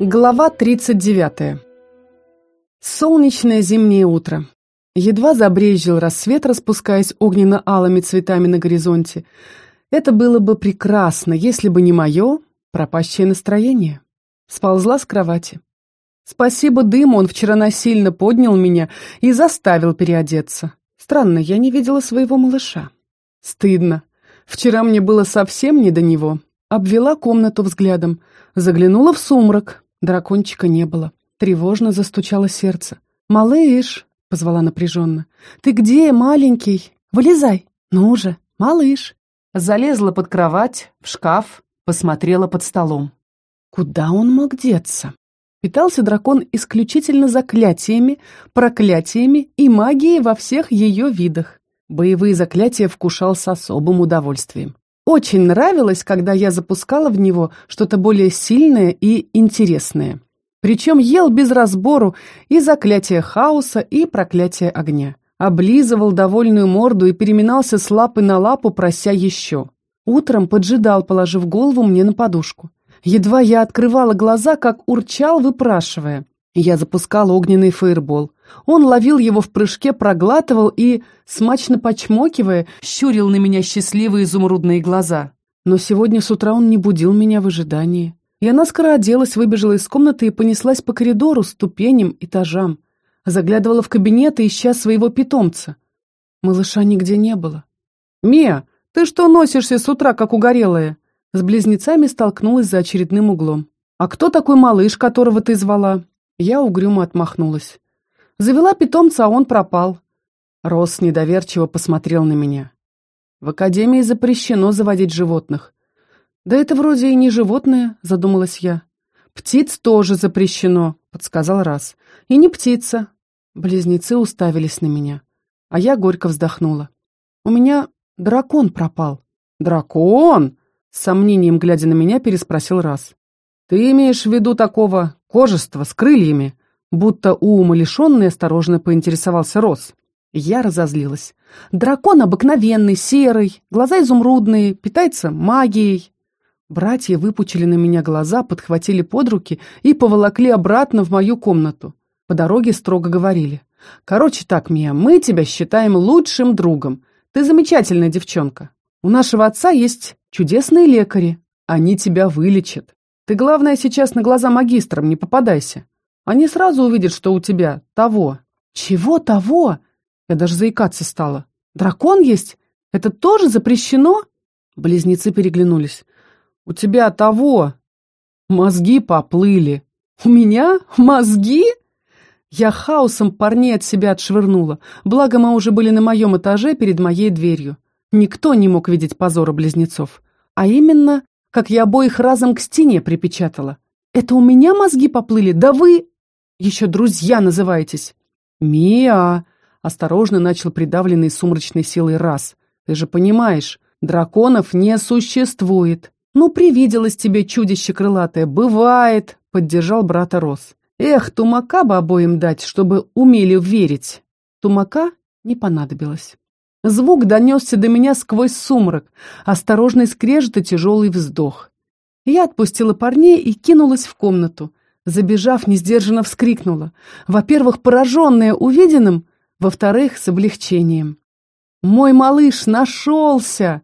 Глава 39. Солнечное зимнее утро. Едва забрезжил рассвет, распускаясь огненно-алыми цветами на горизонте. Это было бы прекрасно, если бы не мое пропащее настроение. Сползла с кровати. Спасибо дыму, он вчера насильно поднял меня и заставил переодеться. Странно, я не видела своего малыша. Стыдно. Вчера мне было совсем не до него. Обвела комнату взглядом, заглянула в сумрак. Дракончика не было. Тревожно застучало сердце. «Малыш!» — позвала напряженно. «Ты где, маленький? Вылезай! Ну же, малыш!» Залезла под кровать, в шкаф, посмотрела под столом. Куда он мог деться? Питался дракон исключительно заклятиями, проклятиями и магией во всех ее видах. Боевые заклятия вкушал с особым удовольствием. Очень нравилось, когда я запускала в него что-то более сильное и интересное. Причем ел без разбору и заклятие хаоса, и проклятие огня. Облизывал довольную морду и переминался с лапы на лапу, прося еще. Утром поджидал, положив голову мне на подушку. Едва я открывала глаза, как урчал, выпрашивая. Я запускала огненный фейербол. Он ловил его в прыжке, проглатывал и, смачно почмокивая, щурил на меня счастливые изумрудные глаза. Но сегодня с утра он не будил меня в ожидании. Я наскоро оделась, выбежала из комнаты и понеслась по коридору, ступеням, этажам. Заглядывала в кабинет, ища своего питомца. Малыша нигде не было. «Мия, ты что носишься с утра, как угорелая?» С близнецами столкнулась за очередным углом. «А кто такой малыш, которого ты звала?» Я угрюмо отмахнулась. Завела питомца, а он пропал. Рос недоверчиво посмотрел на меня. В академии запрещено заводить животных. Да это вроде и не животное, задумалась я. Птиц тоже запрещено, подсказал раз. И не птица. Близнецы уставились на меня. А я горько вздохнула. У меня дракон пропал. Дракон? С сомнением глядя на меня, переспросил раз. Ты имеешь в виду такого кожества с крыльями? Будто у умалишенный осторожно поинтересовался Рос. Я разозлилась. Дракон обыкновенный, серый, глаза изумрудные, питается магией. Братья выпучили на меня глаза, подхватили под руки и поволокли обратно в мою комнату. По дороге строго говорили. «Короче так, Мия, мы тебя считаем лучшим другом. Ты замечательная девчонка. У нашего отца есть чудесные лекари. Они тебя вылечат. Ты, главное, сейчас на глаза магистрам не попадайся. Они сразу увидят, что у тебя того. Чего того? Я даже заикаться стала. Дракон есть? Это тоже запрещено? Близнецы переглянулись. У тебя того. Мозги поплыли. У меня мозги? Я хаосом парней от себя отшвырнула. Благо мы уже были на моем этаже перед моей дверью. Никто не мог видеть позора близнецов. А именно, как я обоих разом к стене припечатала. Это у меня мозги поплыли? Да вы... Еще друзья называетесь. Миа, осторожно начал придавленный сумрачной силой раз. Ты же понимаешь, драконов не существует. Ну, привиделось тебе чудище крылатое. Бывает, поддержал брата Рос. Эх, тумака бы обоим дать, чтобы умели верить. Тумака не понадобилось. Звук донесся до меня сквозь сумрак, осторожный скрежет и тяжелый вздох. Я отпустила парней и кинулась в комнату. Забежав, несдержанно вскрикнула. Во-первых, пораженная увиденным, во-вторых, с облегчением. Мой малыш нашелся!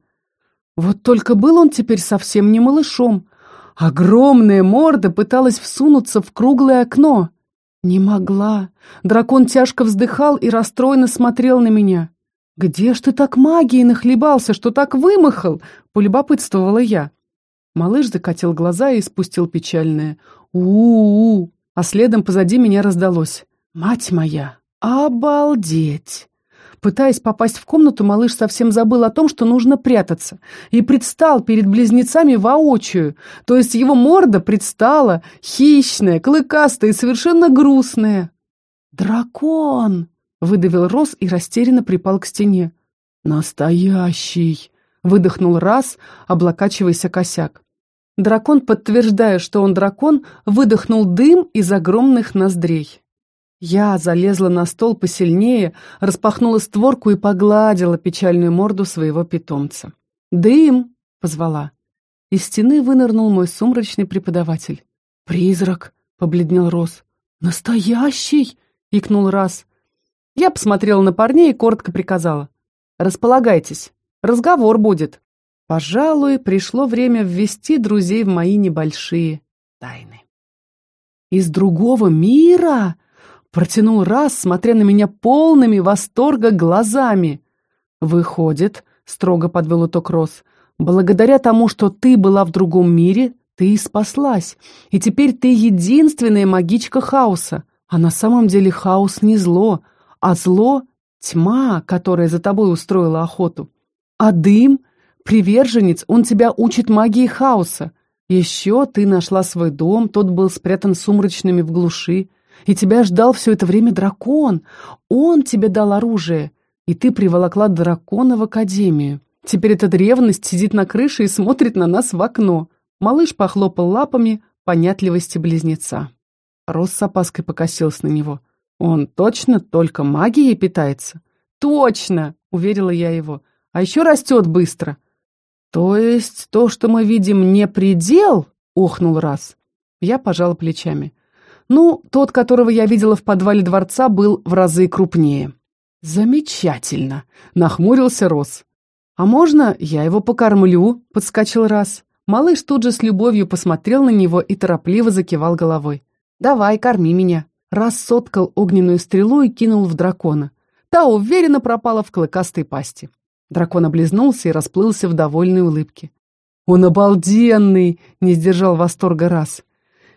Вот только был он теперь совсем не малышом. Огромная морда пыталась всунуться в круглое окно. Не могла. Дракон тяжко вздыхал и расстроенно смотрел на меня. «Где ж ты так магией нахлебался, что так вымахал?» — полюбопытствовала я. Малыш закатил глаза и спустил печальное у-у-у, а следом позади меня раздалось. «Мать моя! Обалдеть!» Пытаясь попасть в комнату, малыш совсем забыл о том, что нужно прятаться, и предстал перед близнецами воочию, то есть его морда предстала хищная, клыкастая и совершенно грустная. «Дракон!» — выдавил Рос и растерянно припал к стене. «Настоящий!» — выдохнул раз, облокачиваясь о косяк. Дракон, подтверждая, что он дракон, выдохнул дым из огромных ноздрей. Я залезла на стол посильнее, распахнула створку и погладила печальную морду своего питомца. «Дым!» — позвала. Из стены вынырнул мой сумрачный преподаватель. «Призрак!» — побледнел Рос. «Настоящий!» — икнул раз. Я посмотрела на парней и коротко приказала. «Располагайтесь, разговор будет». Пожалуй, пришло время ввести друзей в мои небольшие тайны. «Из другого мира?» — протянул раз, смотря на меня полными восторга глазами. «Выходит», — строго подвел итог Рос, — «благодаря тому, что ты была в другом мире, ты и спаслась, и теперь ты единственная магичка хаоса. А на самом деле хаос не зло, а зло — тьма, которая за тобой устроила охоту. А дым — приверженец, он тебя учит магии хаоса. Еще ты нашла свой дом, тот был спрятан сумрачными в глуши, и тебя ждал все это время дракон. Он тебе дал оружие, и ты приволокла дракона в академию. Теперь эта древность сидит на крыше и смотрит на нас в окно. Малыш похлопал лапами понятливости близнеца. Рос с опаской покосился на него. «Он точно только магией питается?» «Точно!» — уверила я его. «А еще растет быстро». «То есть то, что мы видим, не предел?» — охнул раз. Я пожала плечами. «Ну, тот, которого я видела в подвале дворца, был в разы крупнее». «Замечательно!» — нахмурился Рос. «А можно я его покормлю?» — подскочил раз. Малыш тут же с любовью посмотрел на него и торопливо закивал головой. «Давай, корми меня». Раз соткал огненную стрелу и кинул в дракона. Та уверенно пропала в клыкастой пасти. Дракон облизнулся и расплылся в довольной улыбке. «Он обалденный!» — не сдержал восторга раз.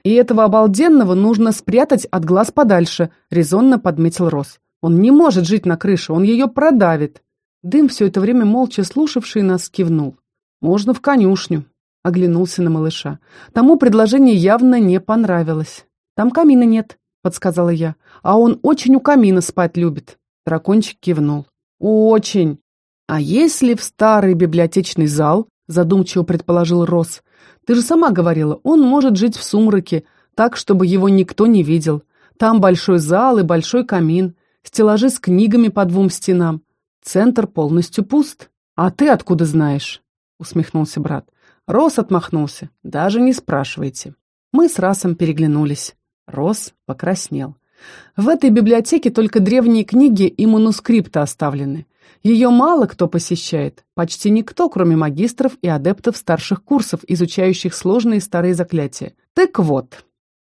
«И этого обалденного нужно спрятать от глаз подальше», — резонно подметил Рос. «Он не может жить на крыше, он ее продавит». Дым, все это время молча слушавший нас, кивнул. «Можно в конюшню», — оглянулся на малыша. Тому предложение явно не понравилось. «Там камина нет», — подсказала я. «А он очень у камина спать любит». Дракончик кивнул. «Очень!» «А если в старый библиотечный зал?» — задумчиво предположил Рос. «Ты же сама говорила, он может жить в сумраке, так, чтобы его никто не видел. Там большой зал и большой камин, стеллажи с книгами по двум стенам. Центр полностью пуст. А ты откуда знаешь?» — усмехнулся брат. Рос отмахнулся. «Даже не спрашивайте». Мы с Расом переглянулись. Рос покраснел. В этой библиотеке только древние книги и манускрипты оставлены. Ее мало кто посещает, почти никто, кроме магистров и адептов старших курсов, изучающих сложные старые заклятия. Так вот,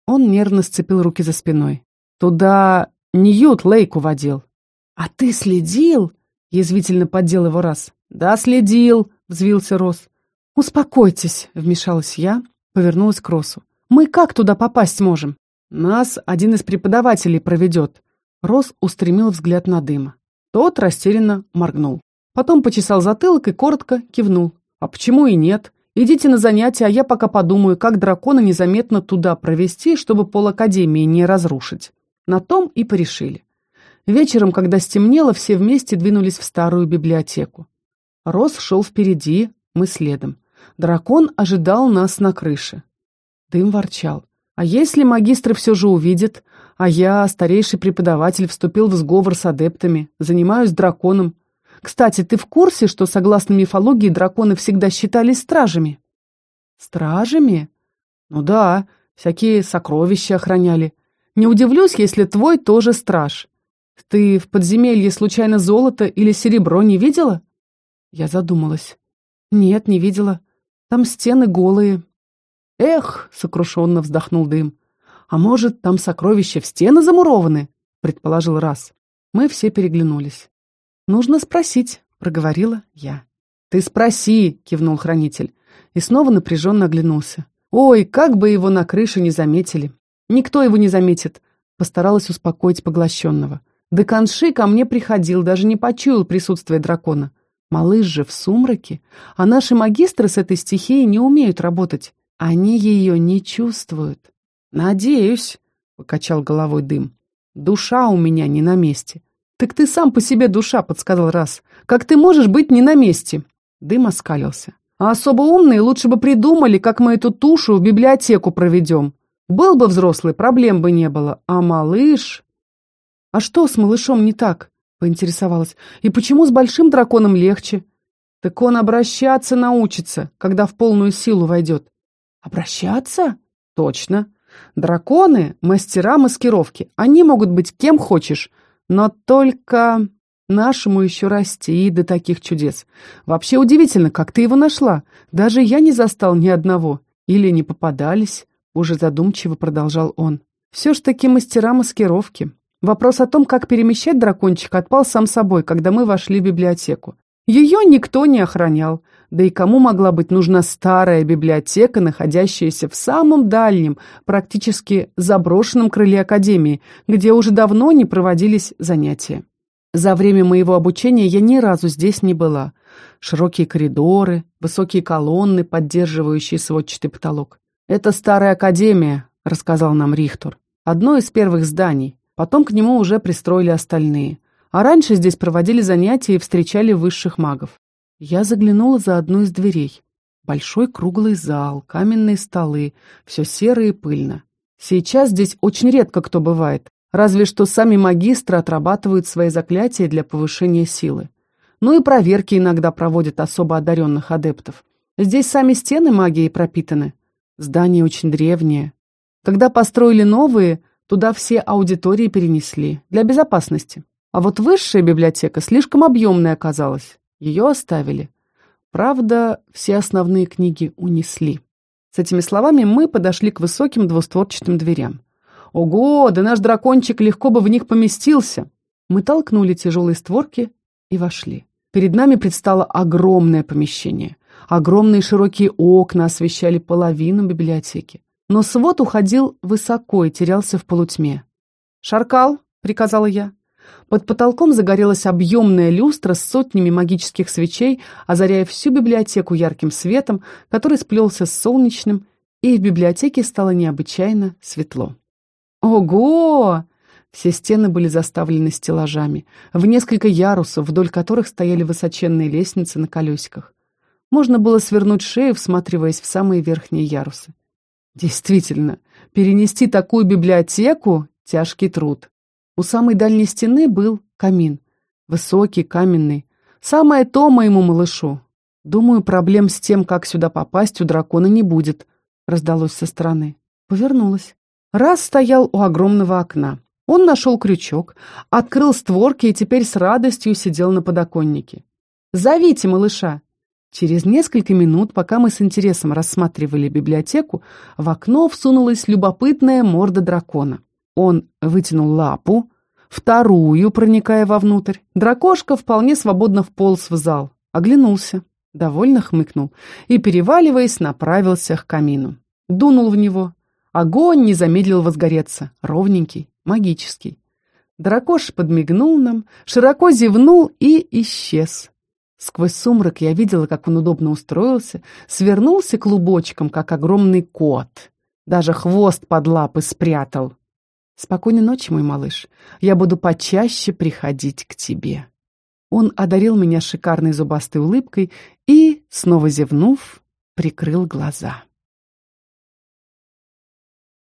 он нервно сцепил руки за спиной. Туда Ньют Лейк уводил. «А ты следил?» — язвительно поддел его раз. «Да, следил», — взвился Рос. «Успокойтесь», — вмешалась я, повернулась к Росу. «Мы как туда попасть можем?» «Нас один из преподавателей проведет». Рос устремил взгляд на дыма. Тот растерянно моргнул. Потом почесал затылок и коротко кивнул. «А почему и нет? Идите на занятия, а я пока подумаю, как дракона незаметно туда провести, чтобы пол Академии не разрушить». На том и порешили. Вечером, когда стемнело, все вместе двинулись в старую библиотеку. Рос шел впереди, мы следом. Дракон ожидал нас на крыше. Дым ворчал. А если магистры все же увидят, а я, старейший преподаватель, вступил в сговор с адептами, занимаюсь драконом. Кстати, ты в курсе, что, согласно мифологии, драконы всегда считались стражами? Стражами? Ну да, всякие сокровища охраняли. Не удивлюсь, если твой тоже страж. Ты в подземелье случайно золото или серебро не видела? Я задумалась. Нет, не видела. Там стены голые, «Эх!» — сокрушенно вздохнул дым. «А может, там сокровища в стены замурованы?» — предположил раз. Мы все переглянулись. «Нужно спросить», — проговорила я. «Ты спроси!» — кивнул хранитель. И снова напряженно оглянулся. «Ой, как бы его на крыше не заметили!» «Никто его не заметит!» — постаралась успокоить поглощенного. Деканши ко мне приходил, даже не почуял присутствие дракона. Малыш же в сумраке, а наши магистры с этой стихией не умеют работать. Они ее не чувствуют. Надеюсь, покачал головой дым. Душа у меня не на месте. Так ты сам по себе душа, подсказал раз. Как ты можешь быть не на месте? Дым оскалился. А особо умные лучше бы придумали, как мы эту тушу в библиотеку проведем. Был бы взрослый, проблем бы не было. А малыш... А что с малышом не так? Поинтересовалась. И почему с большим драконом легче? Так он обращаться научится, когда в полную силу войдет. Обращаться? Точно. Драконы — мастера маскировки. Они могут быть кем хочешь, но только нашему еще расти до таких чудес. Вообще удивительно, как ты его нашла. Даже я не застал ни одного. Или не попадались, уже задумчиво продолжал он. Все ж таки мастера маскировки. Вопрос о том, как перемещать дракончика, отпал сам собой, когда мы вошли в библиотеку. Ее никто не охранял. Да и кому могла быть нужна старая библиотека, находящаяся в самом дальнем, практически заброшенном крыле Академии, где уже давно не проводились занятия. За время моего обучения я ни разу здесь не была. Широкие коридоры, высокие колонны, поддерживающие сводчатый потолок. «Это старая академия», — рассказал нам Рихтор. «Одно из первых зданий. Потом к нему уже пристроили остальные. А раньше здесь проводили занятия и встречали высших магов. Я заглянула за одну из дверей. Большой круглый зал, каменные столы, все серо и пыльно. Сейчас здесь очень редко кто бывает, разве что сами магистры отрабатывают свои заклятия для повышения силы. Ну и проверки иногда проводят особо одаренных адептов. Здесь сами стены магией пропитаны. Здание очень древнее. Когда построили новые, туда все аудитории перенесли, для безопасности. А вот высшая библиотека слишком объемная оказалась. Ее оставили. Правда, все основные книги унесли. С этими словами мы подошли к высоким двустворчатым дверям. Ого, да наш дракончик легко бы в них поместился. Мы толкнули тяжелые створки и вошли. Перед нами предстало огромное помещение. Огромные широкие окна освещали половину библиотеки. Но свод уходил высоко и терялся в полутьме. «Шаркал», — приказала я. Под потолком загорелась объемная люстра с сотнями магических свечей, озаряя всю библиотеку ярким светом, который сплелся с солнечным, и в библиотеке стало необычайно светло. «Ого!» Все стены были заставлены стеллажами, в несколько ярусов, вдоль которых стояли высоченные лестницы на колесиках. Можно было свернуть шею, всматриваясь в самые верхние ярусы. Действительно, перенести такую библиотеку — тяжкий труд. У самой дальней стены был камин. Высокий, каменный. Самое то моему малышу. Думаю, проблем с тем, как сюда попасть, у дракона не будет, раздалось со стороны. Повернулась. Раз стоял у огромного окна. Он нашел крючок, открыл створки и теперь с радостью сидел на подоконнике. «Зовите малыша!» Через несколько минут, пока мы с интересом рассматривали библиотеку, в окно всунулась любопытная морда дракона. Он вытянул лапу, вторую, проникая вовнутрь. Дракошка вполне свободно вполз в зал, оглянулся, довольно хмыкнул и, переваливаясь, направился к камину. Дунул в него. Огонь не замедлил возгореться, ровненький, магический. Дракош подмигнул нам, широко зевнул и исчез. Сквозь сумрак я видела, как он удобно устроился, свернулся клубочком, как огромный кот. Даже хвост под лапы спрятал. Спокойной ночи, мой малыш. Я буду почаще приходить к тебе. Он одарил меня шикарной зубастой улыбкой и, снова зевнув, прикрыл глаза.